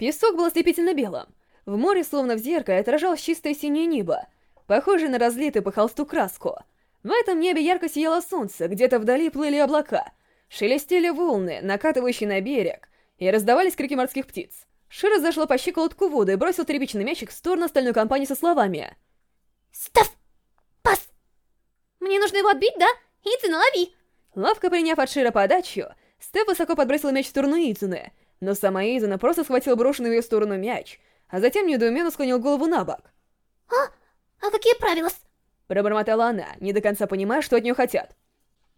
Песок был ослепительно белым. В море, словно в зеркале, отражалось чистое синее небо, похожее на разлитую по холсту краску. В этом небе ярко сияло солнце, где-то вдали плыли облака, шелестели волны, накатывающие на берег, и раздавались крики морских птиц. Шира зашла по щиколотку в воду и бросил тряпичный мячик в сторону остальной компании со словами. «Став! Пас! Мне нужно его отбить, да? Идзуна, лови!» Ловко приняв от Шира подачу, Стеф высоко подбросил мяч в сторону Идзуны, но сама Идзуна просто схватила брошенный в ее сторону мяч, а затем недоуменно склонил голову на бок. «А? А какие правила?» Пробормотала она, не до конца понимая, что от нее хотят.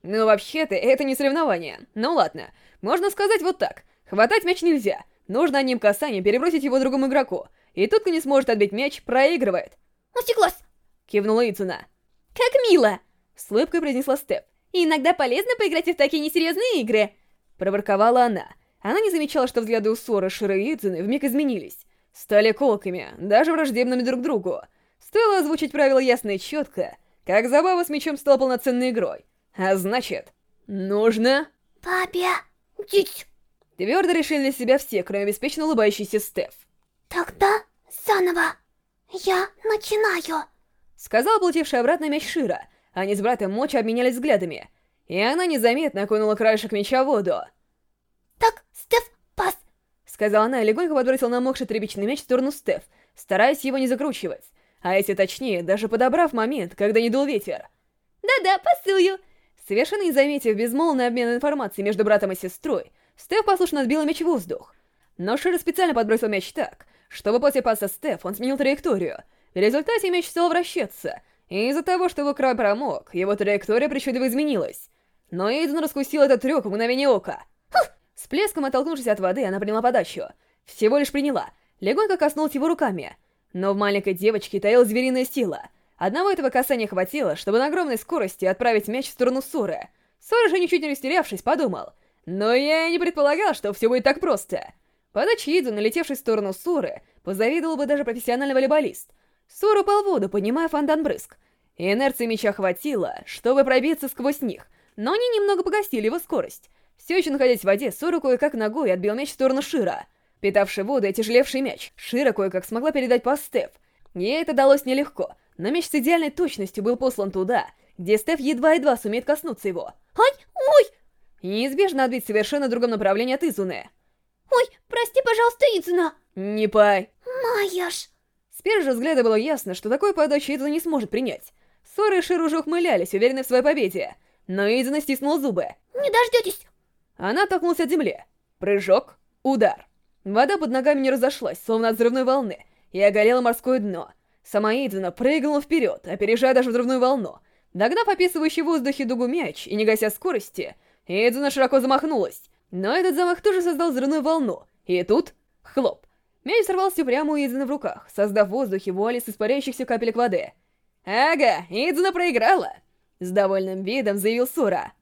«Ну, вообще-то, это не соревнование. Ну ладно, можно сказать вот так. Хватать мяч нельзя. Нужно одним касанием перебросить его другому игроку. И тот, кто не сможет отбить мяч, проигрывает». «Усеклась!» Кивнула Ицуна. «Как мило!» С улыбкой произнесла Степ. «И иногда полезно поиграть в такие несерьезные игры!» Проворковала она. Она не замечала, что взгляды у Соры, Ширы и Идзуны вмиг изменились. Стали колкими, даже враждебными друг другу. Стоило озвучить правила ясно и четко, как забава с мечом стала полноценной игрой. А значит, нужно... Папе, дить. Твердо решили для себя все, кроме беспечно улыбающейся Стеф. Тогда заново. Я начинаю. Сказал полетевший обратно мяч Шира. Они с братом Мочи обменялись взглядами. И она незаметно окунула краешек мяча в воду. Так, Стеф, пас. Сказала она и легонько подбросила намокший тряпичный мяч в сторону Стеф, стараясь его не закручивать. А если точнее, даже подобрав момент, когда не дул ветер. Да-да, пасую. Совершенно не заметив безмолвный обмен информацией между братом и сестрой, Стеф послушно отбила мяч в воздух. Но Шира специально подбросил мяч так, чтобы после паса Стеф он сменил траекторию. В результате мяч стал вращаться, и из-за того, что его край промок, его траектория причудливо изменилась. Но Эйден раскусил этот трюк в мгновение ока. С плеском оттолкнувшись от воды, она приняла подачу. Всего лишь приняла, легонько коснулась его руками. Но в маленькой девочке таила звериная сила. Одного этого касания хватило, чтобы на огромной скорости отправить мяч в сторону Соры. Сора же, ничуть не растерявшись, подумал. Но я и не предполагал, что все будет так просто. Подача Иду, налетевшей в сторону Суры, позавидовал бы даже профессиональный волейболист. Сура упал в воду, поднимая фонтан-брызг. Инерции мяча хватило, чтобы пробиться сквозь них, но они немного погасили его скорость. Все еще находясь в воде, Сура кое-как ногой отбил мяч в сторону Шира. Питавший воду и тяжелевший мяч, Шира кое-как смогла передать пас Стеф. Ей это далось нелегко, но мяч с идеальной точностью был послан туда, где Стеф едва-едва сумеет коснуться его. Ай, ой! И неизбежно отбить совершенно другом направлении от Изуны. Ой, прости, пожалуйста, Идзуна. Не пай. Моя ж. С первого взгляда было ясно, что такой подачу Идзуна не сможет принять. Сора и Шир уже ухмылялись, уверенные в своей победе. Но Идзуна стиснула зубы. Не дождетесь. Она оттолкнулась от земли. Прыжок, удар. Вода под ногами не разошлась, словно от взрывной волны, и оголело морское дно. Сама Идзуна прыгнула вперед, опережая даже взрывную волну. Догнав описывающий в воздухе дугу мяч и не гася скорости, Идзуна широко замахнулась. Но этот замах тоже создал взрывную волну. И тут... Хлоп. Мяч сорвался прямо у Идзуны в руках, создав в воздухе вуали с испаряющихся капелек воды. «Ага, Идзуна проиграла!» С довольным видом заявил Сура.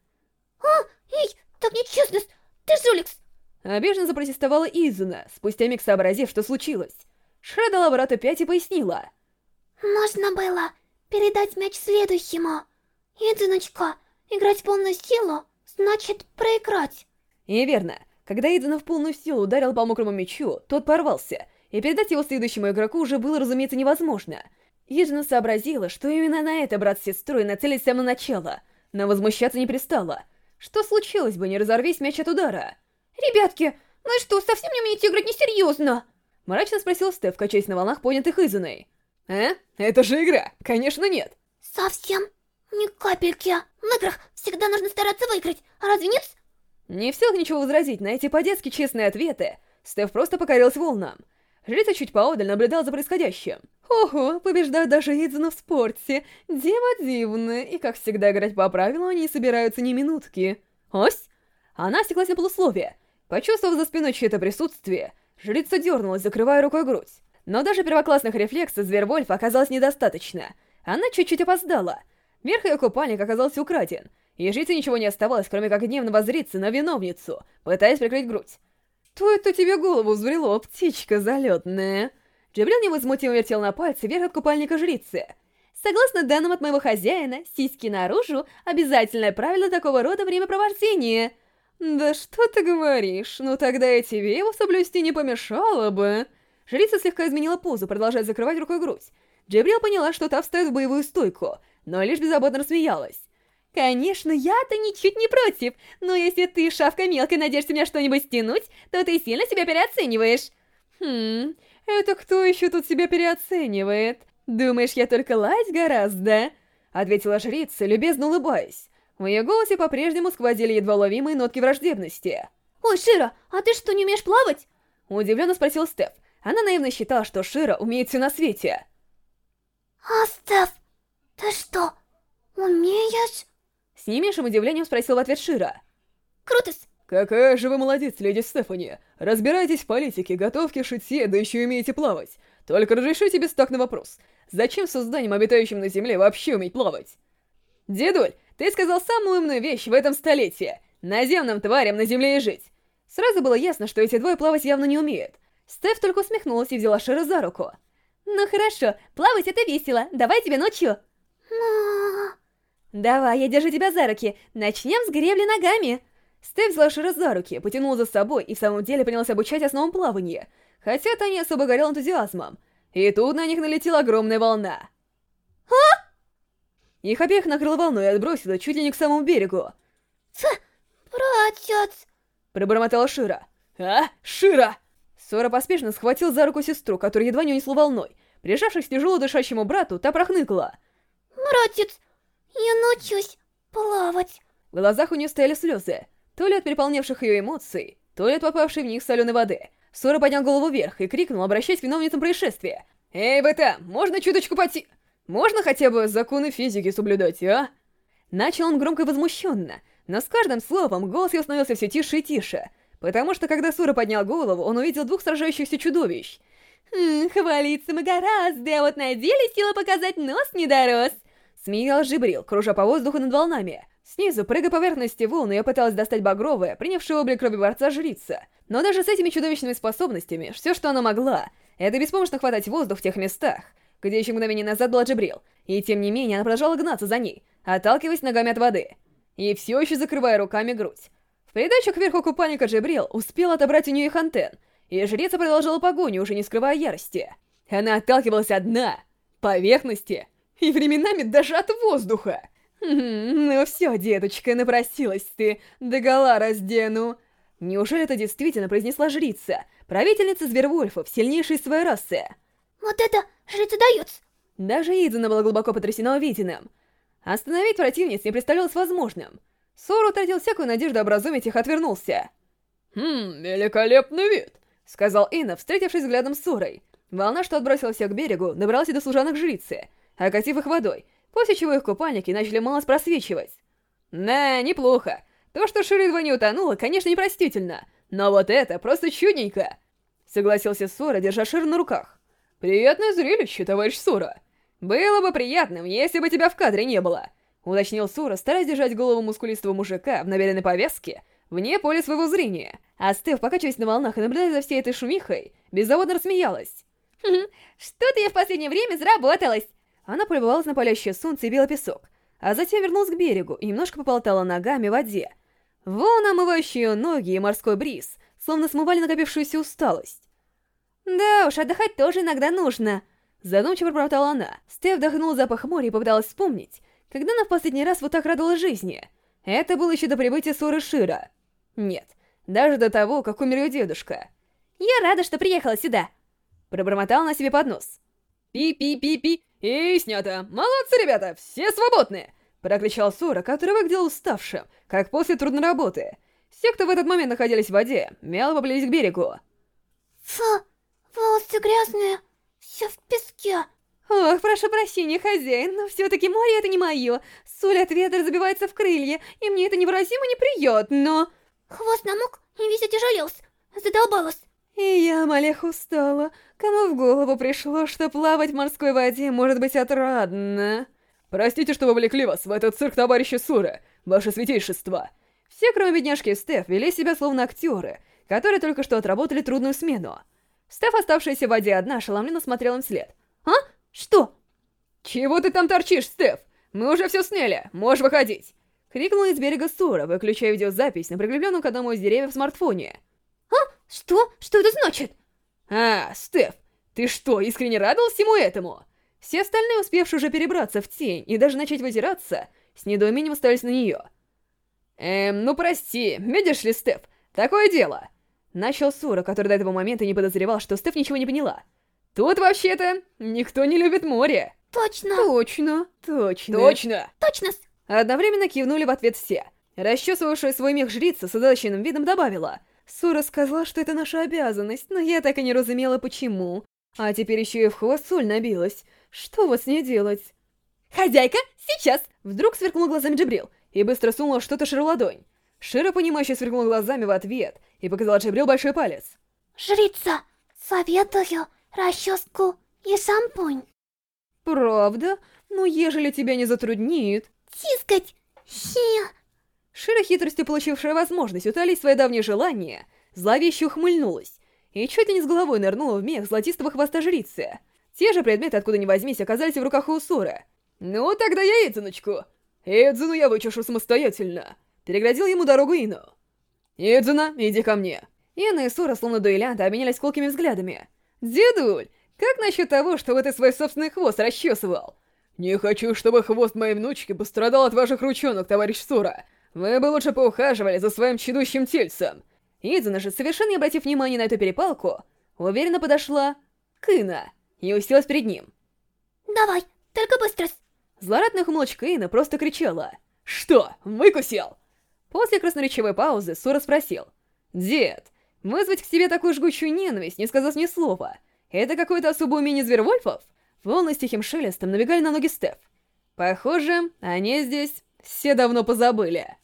«А, эй, так нечестно, ты жуликс!» Обиженно запротестовала Изуна, спустя миг сообразив, что случилось. Шра дала брату пять и пояснила. «Можно было передать мяч следующему. Идзуночка, играть в полную силу значит проиграть». И верно. Когда Идзуна в полную силу ударил по мокрому мячу, тот порвался, и передать его следующему игроку уже было, разумеется, невозможно. Идзуна сообразила, что именно на это брат с сестрой нацелились с самого начала, но возмущаться не пристала. Что случилось бы, не разорвись мяч от удара? «Ребятки, вы что, совсем не умеете играть несерьезно?» Мрачно спросил Стеф, качаясь на волнах, поднятых Изуной. «А? Это же игра! Конечно нет!» «Совсем? Ни капельки. В играх всегда нужно стараться выиграть, а разве нет?» Не в силах ничего возразить на эти по-детски честные ответы, Стеф просто покорился волнам. Жрица чуть поодаль наблюдал за происходящим. Ого, побеждают даже Идзуна в спорте. Дева дивная, и как всегда играть по правилам они собираются не минутки. Ось? Она осеклась на полусловие. Почувствовав за спиной чье-то присутствие, жрица дернулась, закрывая рукой грудь. Но даже первоклассных рефлексов Звервольфа оказалось недостаточно. Она чуть-чуть опоздала. Верх ее купальник оказался украден, и жрице ничего не оставалось, кроме как гневно воззриться на виновницу, пытаясь прикрыть грудь. «То это тебе голову взбрело, птичка залетная!» Джибрил невозмутимо вертел на пальце вверх от купальника жрицы. «Согласно данным от моего хозяина, сиськи наружу — обязательное правило такого рода времяпровождения. «Да что ты говоришь? Ну тогда и тебе его соблюсти не помешало бы!» Жрица слегка изменила позу, продолжая закрывать рукой грудь. Джибрил поняла, что та встает в боевую стойку, но лишь беззаботно рассмеялась. «Конечно, я-то ничуть не против, но если ты, шавка мелкая, надеешься меня что-нибудь стянуть, то ты сильно себя переоцениваешь». «Хм, это кто еще тут себя переоценивает? Думаешь, я только лазь гораздо?» Ответила жрица, любезно улыбаясь. В ее голосе по-прежнему сквозили едва ловимые нотки враждебности. «Ой, Шира, а ты что, не умеешь плавать?» Удивленно спросил Стеф. Она наивно считала, что Шира умеет все на свете. «А, Стеф, ты что, умеешь?» С не меньшим удивлением спросил в ответ Шира. «Крутос!» «Какая же вы молодец, леди Стефани! Разбирайтесь в политике, готовке, шитье, да еще умеете плавать. Только разрешите бестактный вопрос. Зачем созданием, обитающим на Земле, вообще уметь плавать?» «Дедуль, ты сказал самую умную вещь в этом столетии. Наземным тварям на Земле и жить!» Сразу было ясно, что эти двое плавать явно не умеют. Стеф только усмехнулась и взяла Шира за руку. «Ну хорошо, плавать это весело, давай тебе ночью!» «Но...» «Давай, я держу тебя за руки, начнем с гребли ногами!» Стеф взяла Шира за руки, потянул за собой и в самом деле принялся обучать основам плавания, хотя та не особо горел энтузиазмом. И тут на них налетела огромная волна. «А?» Их обеих накрыло волной и отбросило чуть ли не к самому берегу. «Ц... братец!» Пробормотала Шира. «А? Шира!» Сора поспешно схватил за руку сестру, которую едва не унесло волной. Прижавшись к тяжело дышащему брату, та прохныкала. «Братец, я научусь плавать!» В глазах у нее стояли слезы, то ли от переполнявших ее эмоций, то ли от попавшей в них соленой воды. Сора поднял голову вверх и крикнул, обращаясь к виновницам происшествия. «Эй, вы можно чуточку поти... Можно хотя бы законы физики соблюдать, а?» Начал он громко и возмущенно, но с каждым словом голос его становился все тише и тише, потому что когда Сура поднял голову, он увидел двух сражающихся чудовищ. «Хм, хвалиться мы гораздо, а вот на деле сила показать нос не дорос!» Смеял Жибрил, кружа по воздуху над волнами. Снизу, прыгая поверхности волны, я пыталась достать багровое, принявшее облик крови борца жрица. Но даже с этими чудовищными способностями, все, что она могла, это беспомощно хватать воздух в тех местах, где еще мгновение назад была Джибрил, и тем не менее она продолжала гнаться за ней, отталкиваясь ногами от воды, и все еще закрывая руками грудь. В придачу к верху купальника Джибрил успел отобрать у нее их антенн, и жрица продолжала погоню, уже не скрывая ярости. Она отталкивалась от дна, поверхности и временами даже от воздуха. «Ну все, деточка, напросилась ты, догола раздену!» Неужели это действительно произнесла жрица, правительница Звервольфов, сильнейшей своей расы? Вот это жрица дается! Даже Идзена была глубоко потрясена увиденным. Остановить противниц не представлялось возможным. Сор утратил всякую надежду образумить их отвернулся. «Хм, великолепный вид!» — сказал Инна, встретившись взглядом с Сорой. Волна, что отбросила всех к берегу, добралась и до служанок жрицы, окатив их водой, после чего их купальники начали малость просвечивать. «Да, неплохо. То, что Ширидва не утонула, конечно, непростительно, но вот это просто чудненько!» Согласился Сора, держа Шир на руках. «Приятное зрелище, товарищ Сора. Было бы приятным, если бы тебя в кадре не было!» Уточнил Сора, стараясь держать голову мускулистого мужика в набедренной повязке вне поля своего зрения. А Стеф, покачиваясь на волнах и наблюдая за всей этой шумихой, беззаvodно рассмеялась. «Хм, что-то я в последнее время заработалась!» Она полюбовалась на палящее солнце и белый песок, а затем вернулась к берегу и немножко поболтала ногами в воде. Волны, омывающие ее ноги и морской бриз, словно смывали накопившуюся усталость. «Да уж, отдыхать тоже иногда нужно», — задумчиво пробормотала она. Стеф вдохнула запах моря и попыталась вспомнить, когда она в последний раз вот так радовалась жизни. Это было еще до прибытия ссоры Шира. Нет, даже до того, как умер ее дедушка. «Я рада, что приехала сюда», — пробормотала на себе под нос. «Пи-пи-пи-пи!» «И снято! Молодцы, ребята! Все свободны!» Прокричал Сора, который выглядел уставшим, как после трудной работы. Все, кто в этот момент находились в воде, мяло поплелись к берегу. «Фу, волосы грязные, все в песке!» «Ох, прошу прощения, хозяин, но все-таки море это не мое. Соль от ветра забивается в крылья, и мне это невыразимо неприятно, но...» «Хвост намок и весь отяжелелся, задолбалась!» И я, Малех, устала. Кому в голову пришло, что плавать в морской воде может быть отрадно? Простите, что вовлекли вас в этот цирк, товарищи Сура, ваше святейшество. Все, кроме бедняжки Стеф, вели себя словно актеры, которые только что отработали трудную смену. Стеф, оставшаяся в воде одна, ошеломленно смотрела им вслед. «А? Что?» «Чего ты там торчишь, Стеф? Мы уже все сняли, можешь выходить!» Крикнула из берега Сура, выключая видеозапись на прикрепленном к одному из деревьев смартфоне. А? Что? Что это значит? А, Стеф, ты что, искренне радовался всему этому? Все остальные, успевшие уже перебраться в тень и даже начать вытираться, с недоумением остались на нее. Эм, ну прости, видишь ли, Стеф, такое дело. Начал Сура, который до этого момента не подозревал, что Стеф ничего не поняла. Тут вообще-то никто не любит море. Точно. Точно, точно. Точно. Точно. Одновременно кивнули в ответ все. Расчесывавшая свой мех жрица с озадаченным видом добавила. Сура сказала, что это наша обязанность, но я так и не разумела, почему. А теперь еще и в хвост соль набилась. Что вот с ней делать? «Хозяйка, сейчас!» Вдруг сверкнул глазами Джибрил и быстро сунула что-то Ширу ладонь. Шира, понимающе сверкнула глазами в ответ и показала Джибрил большой палец. «Жрица, советую расческу и шампунь». «Правда? Ну, ежели тебя не затруднит...» «Тискать! Хи...» Шира, хитростью получившая возможность утолить свое давнее желание, зловеще ухмыльнулась и чуть не с головой нырнула в мех золотистого хвоста жрицы. Те же предметы, откуда ни возьмись, оказались в руках у Усуры. «Ну, тогда я Идзуночку. Идзуну я вычешу самостоятельно», — переградил ему дорогу Ину. «Идзуна, иди ко мне». Ина и Сура, словно дуэлянты, обменялись колкими взглядами. «Дедуль, как насчет того, чтобы ты свой собственный хвост расчесывал?» «Не хочу, чтобы хвост моей внучки пострадал от ваших ручонок, товарищ Сура. Вы бы лучше поухаживали за своим чудущим тельцем». Идзуна же, совершенно не обратив внимания на эту перепалку, уверенно подошла к Ина и уселась перед ним. «Давай, только быстро!» Злорадная ухмылочка Ина просто кричала. «Что, выкусил?» После красноречивой паузы Сура спросил. «Дед, вызвать к себе такую жгучую ненависть, не сказав ни слова, это какое-то особое умение звервольфов?» Волны с тихим шелестом набегали на ноги Стеф. Похоже, они здесь все давно позабыли.